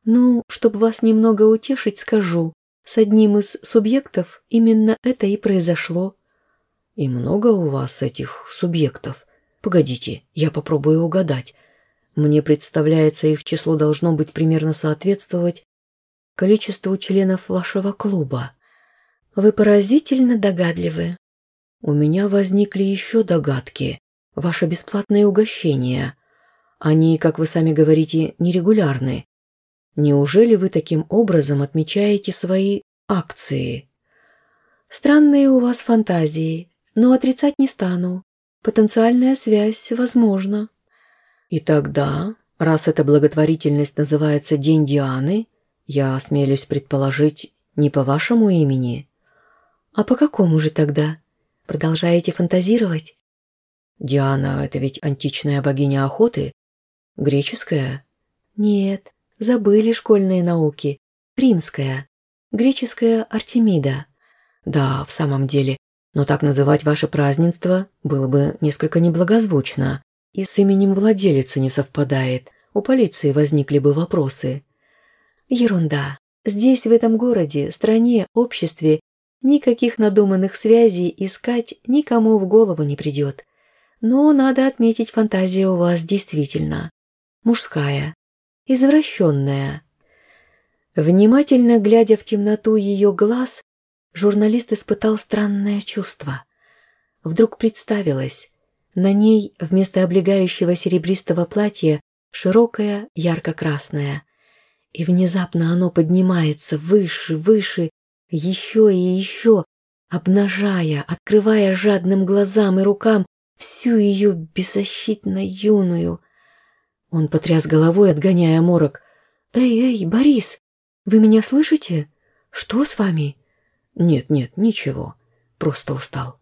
Ну, чтобы вас немного утешить, скажу. С одним из субъектов именно это и произошло. И много у вас этих субъектов? Погодите, я попробую угадать. Мне представляется, их число должно быть примерно соответствовать количеству членов вашего клуба. Вы поразительно догадливы. У меня возникли еще догадки. Ваше бесплатное угощение. Они, как вы сами говорите, нерегулярны. Неужели вы таким образом отмечаете свои акции? Странные у вас фантазии, но отрицать не стану. Потенциальная связь возможна. И тогда, раз эта благотворительность называется День Дианы, я осмелюсь предположить, не по вашему имени. А по какому же тогда? Продолжаете фантазировать? Диана – это ведь античная богиня охоты? Греческая? Нет, забыли школьные науки. Римская. Греческая Артемида. Да, в самом деле. Но так называть ваше празднество было бы несколько неблагозвучно. И с именем владелицы не совпадает. У полиции возникли бы вопросы. Ерунда. Здесь, в этом городе, стране, обществе Никаких надуманных связей искать никому в голову не придет. Но надо отметить, фантазия у вас действительно мужская, извращенная. Внимательно глядя в темноту ее глаз, журналист испытал странное чувство. Вдруг представилось, на ней вместо облегающего серебристого платья широкое ярко-красное. И внезапно оно поднимается выше, выше еще и еще, обнажая, открывая жадным глазам и рукам всю ее беззащитно юную. Он потряс головой, отгоняя морок. «Эй, эй, Борис, вы меня слышите? Что с вами?» «Нет, нет, ничего. Просто устал».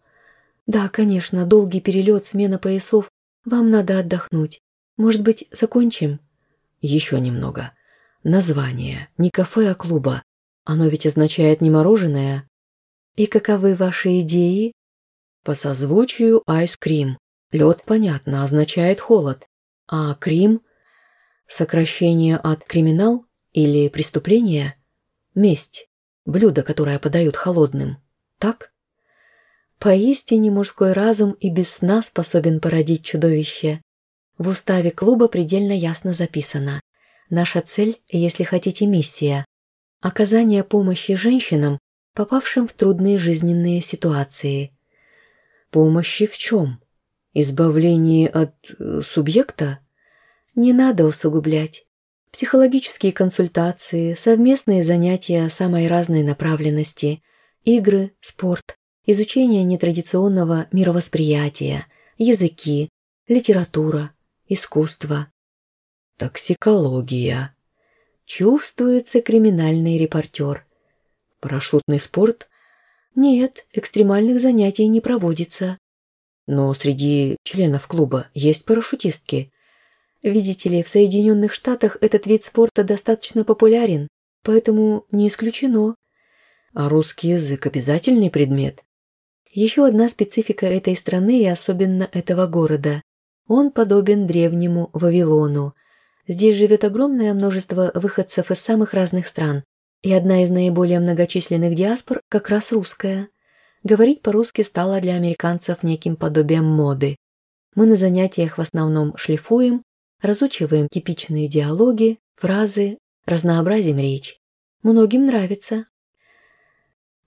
«Да, конечно, долгий перелет, смена поясов. Вам надо отдохнуть. Может быть, закончим?» «Еще немного. Название. Не кафе, а клуба. Оно ведь означает не мороженое. И каковы ваши идеи? По созвучию айскрим. Лед, понятно, означает холод. А крим – сокращение от криминал или преступление? Месть. Блюдо, которое подают холодным. Так? Поистине мужской разум и без сна способен породить чудовище. В уставе клуба предельно ясно записано. Наша цель, если хотите, миссия оказание помощи женщинам, попавшим в трудные жизненные ситуации. Помощи в чем? Избавлении от э, субъекта? Не надо усугублять. Психологические консультации, совместные занятия самой разной направленности, игры, спорт, изучение нетрадиционного мировосприятия, языки, литература, искусство. Токсикология. Чувствуется криминальный репортер. Парашютный спорт? Нет, экстремальных занятий не проводится. Но среди членов клуба есть парашютистки. Видите ли, в Соединенных Штатах этот вид спорта достаточно популярен, поэтому не исключено. А русский язык – обязательный предмет? Еще одна специфика этой страны и особенно этого города. Он подобен древнему Вавилону. Здесь живет огромное множество выходцев из самых разных стран, и одна из наиболее многочисленных диаспор как раз русская. Говорить по-русски стало для американцев неким подобием моды. Мы на занятиях в основном шлифуем, разучиваем типичные диалоги, фразы, разнообразим речь. Многим нравится.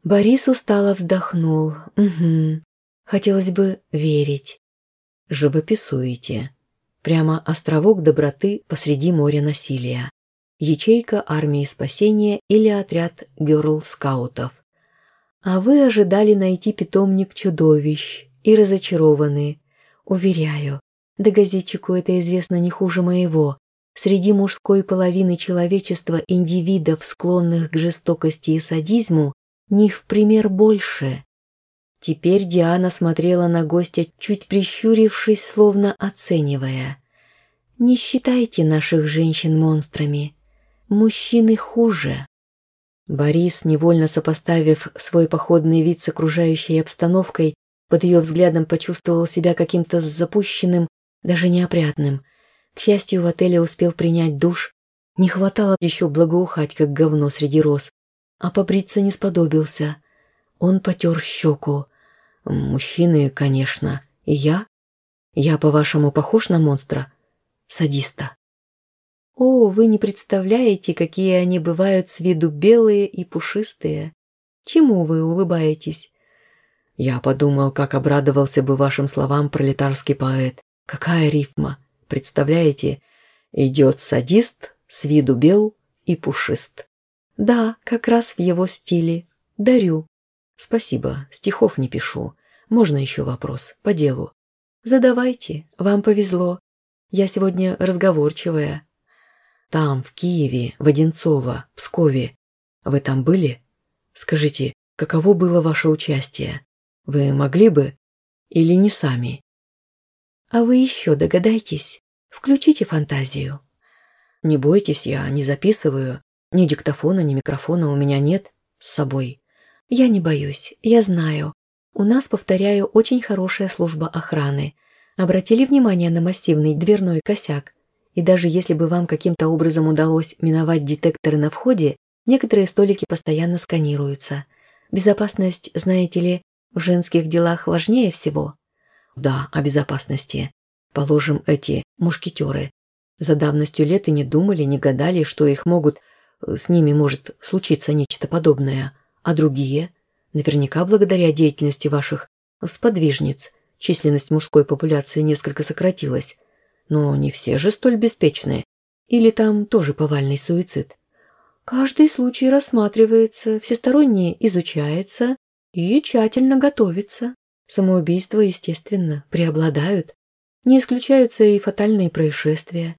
Борис устало вздохнул. Угу. Хотелось бы верить. Живописуете. Прямо островок доброты посреди моря насилия. Ячейка армии спасения или отряд герл-скаутов. А вы ожидали найти питомник чудовищ и разочарованы. Уверяю, да газетчику это известно не хуже моего. Среди мужской половины человечества индивидов, склонных к жестокости и садизму, не в пример больше. Теперь Диана смотрела на гостя, чуть прищурившись, словно оценивая. «Не считайте наших женщин монстрами. Мужчины хуже». Борис, невольно сопоставив свой походный вид с окружающей обстановкой, под ее взглядом почувствовал себя каким-то запущенным, даже неопрятным. К счастью, в отеле успел принять душ. Не хватало еще благоухать, как говно среди роз. А побриться не сподобился. Он потер щеку. Мужчины, конечно. И я? Я, по-вашему, похож на монстра? Садиста. О, вы не представляете, какие они бывают с виду белые и пушистые. Чему вы улыбаетесь? Я подумал, как обрадовался бы вашим словам пролетарский поэт. Какая рифма! Представляете? Идет садист, с виду бел и пушист. Да, как раз в его стиле. Дарю. Спасибо, стихов не пишу. Можно еще вопрос? По делу. Задавайте, вам повезло. Я сегодня разговорчивая. Там, в Киеве, в Одинцово, Пскове. Вы там были? Скажите, каково было ваше участие? Вы могли бы? Или не сами? А вы еще догадайтесь. Включите фантазию. Не бойтесь, я не записываю. Ни диктофона, ни микрофона у меня нет с собой. Я не боюсь, я знаю. У нас, повторяю, очень хорошая служба охраны. Обратили внимание на массивный дверной косяк? И даже если бы вам каким-то образом удалось миновать детекторы на входе, некоторые столики постоянно сканируются. Безопасность, знаете ли, в женских делах важнее всего. Да, о безопасности. Положим, эти мушкетеры. За давностью лет и не думали, не гадали, что их могут, с ними может случиться нечто подобное а другие? Наверняка благодаря деятельности ваших сподвижниц численность мужской популяции несколько сократилась. Но не все же столь беспечные. Или там тоже повальный суицид? Каждый случай рассматривается, всесторонне изучается и тщательно готовится. Самоубийства, естественно, преобладают. Не исключаются и фатальные происшествия.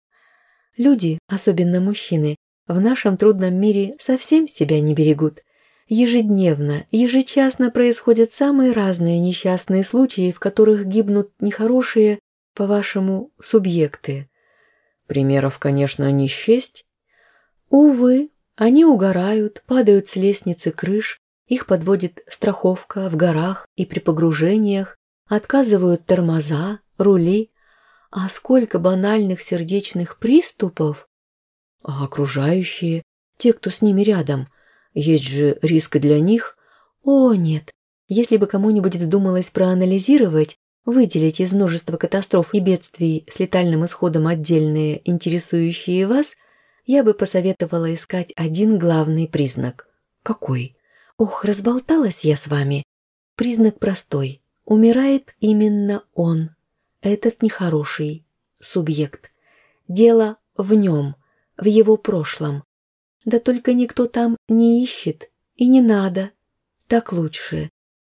Люди, особенно мужчины, в нашем трудном мире совсем себя не берегут – Ежедневно, ежечасно происходят самые разные несчастные случаи, в которых гибнут нехорошие, по-вашему, субъекты. Примеров, конечно, не счесть. Увы, они угорают, падают с лестницы крыш, их подводит страховка в горах и при погружениях, отказывают тормоза, рули. А сколько банальных сердечных приступов! А окружающие, те, кто с ними рядом – есть же риск для них? О, нет. Если бы кому-нибудь вздумалось проанализировать, выделить из множества катастроф и бедствий с летальным исходом отдельные, интересующие вас, я бы посоветовала искать один главный признак. Какой? Ох, разболталась я с вами. Признак простой. Умирает именно он, этот нехороший субъект. Дело в нем, в его прошлом. Да только никто там не ищет и не надо. Так лучше.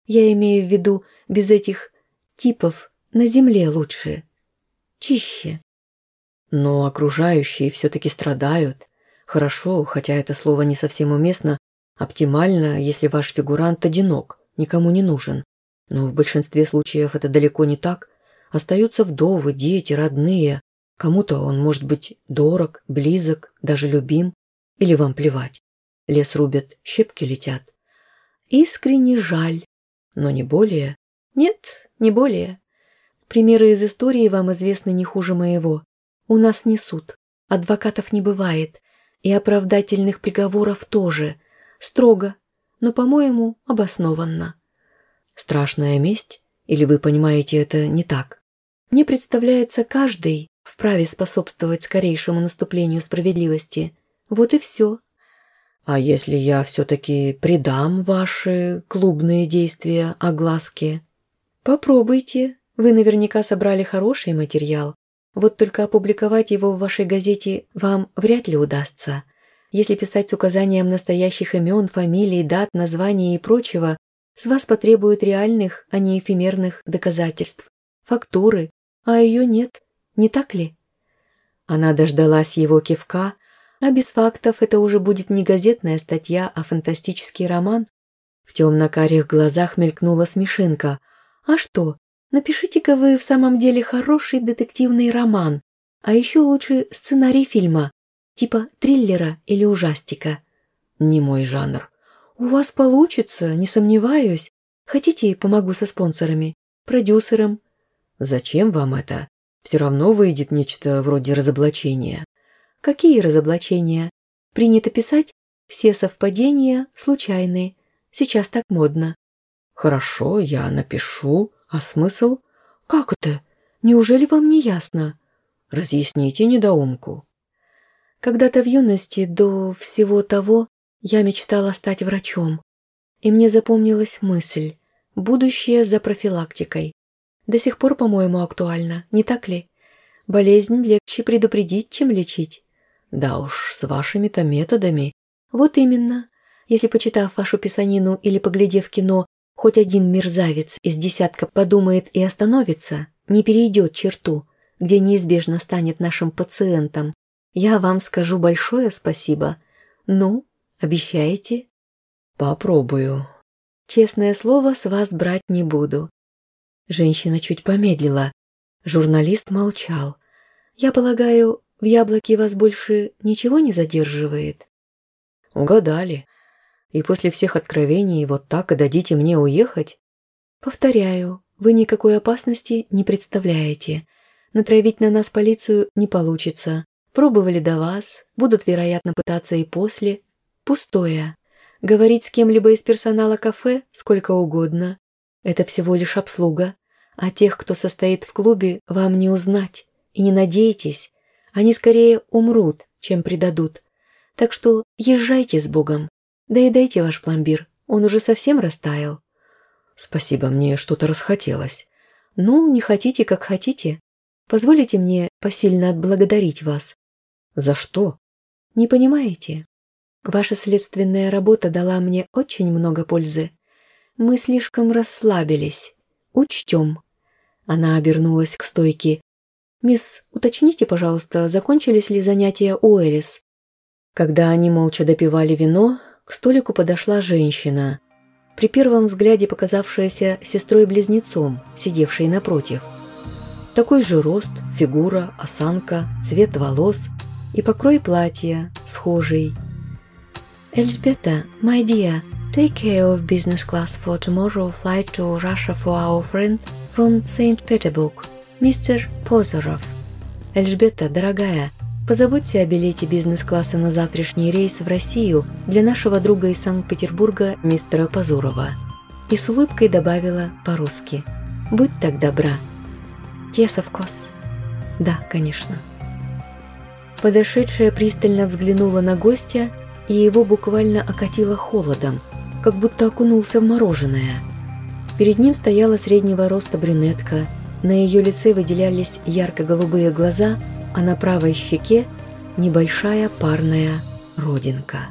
Я имею в виду без этих типов на земле лучше. Чище. Но окружающие все-таки страдают. Хорошо, хотя это слово не совсем уместно, оптимально, если ваш фигурант одинок, никому не нужен. Но в большинстве случаев это далеко не так. Остаются вдовы, дети, родные. Кому-то он может быть дорог, близок, даже любим. Или вам плевать. Лес рубят, щепки летят. Искренне жаль, но не более. Нет, не более. Примеры из истории вам известны не хуже моего. У нас не суд, адвокатов не бывает, и оправдательных приговоров тоже. Строго, но, по-моему, обоснованно. Страшная месть? Или вы понимаете это не так? Мне представляется, каждый вправе способствовать скорейшему наступлению справедливости. Вот и все. А если я все-таки придам ваши клубные действия огласке? Попробуйте. Вы наверняка собрали хороший материал. Вот только опубликовать его в вашей газете вам вряд ли удастся. Если писать с указанием настоящих имен, фамилий, дат, названий и прочего, с вас потребуют реальных, а не эфемерных доказательств, фактуры, а ее нет, не так ли? Она дождалась его кивка, а без фактов это уже будет не газетная статья, а фантастический роман. В темно-карих глазах мелькнула смешинка. А что, напишите-ка вы в самом деле хороший детективный роман, а еще лучше сценарий фильма, Типа триллера или ужастика. Не мой жанр. У вас получится, не сомневаюсь. Хотите, помогу со спонсорами, продюсером? Зачем вам это? Все равно выйдет нечто вроде разоблачения. Какие разоблачения? Принято писать, все совпадения случайные. Сейчас так модно. Хорошо, я напишу. А смысл? Как это? Неужели вам не ясно? Разъясните недоумку. Когда-то в юности, до всего того, я мечтала стать врачом. И мне запомнилась мысль «будущее за профилактикой». До сих пор, по-моему, актуально, не так ли? Болезнь легче предупредить, чем лечить. Да уж, с вашими-то методами. Вот именно. Если, почитав вашу писанину или поглядев кино, хоть один мерзавец из десятка подумает и остановится, не перейдет черту, где неизбежно станет нашим пациентом, я вам скажу большое спасибо. Ну, обещаете? Попробую. Честное слово, с вас брать не буду. Женщина чуть помедлила. Журналист молчал. Я полагаю, в яблоке вас больше ничего не задерживает? Угадали. И после всех откровений вот так и дадите мне уехать? Повторяю, вы никакой опасности не представляете. Натравить на нас полицию не получится. Пробовали до вас, будут, вероятно, пытаться и после. Пустое. Говорить с кем-либо из персонала кафе сколько угодно. Это всего лишь обслуга. А тех, кто состоит в клубе, вам не узнать. И не надейтесь. Они скорее умрут, чем предадут. Так что езжайте с Богом. Да и дайте ваш пломбир. Он уже совсем растаял. Спасибо, мне что-то расхотелось. Ну, не хотите, как хотите. Позволите мне посильно отблагодарить вас. За что? Не понимаете? Ваша следственная работа дала мне очень много пользы. Мы слишком расслабились. Учтем. Она обернулась к стойке. «Мисс, уточните, пожалуйста, закончились ли занятия у Элис?» Когда они молча допивали вино, к столику подошла женщина, при первом взгляде показавшаяся сестрой-близнецом, сидевшей напротив – такой же рост, фигура, осанка, цвет волос и покрой платья схожий. Эльжбета, my dear, take care of business class for tomorrow flight to Russia for our friend from St. Petersburg, Mr. Позоров. Эльжбета, дорогая, позаботься о билете бизнес-класса на завтрашний рейс в Россию для нашего друга из Санкт-Петербурга, мистера Позорова. И с улыбкой добавила по-русски. Будь так добра. Yes, of course. Да, конечно. Подошедшая пристально взглянула на гостя, и его буквально окатило холодом, как будто окунулся в мороженое. Перед ним стояла среднего роста брюнетка, на ее лице выделялись ярко-голубые глаза, а на правой щеке небольшая парная родинка.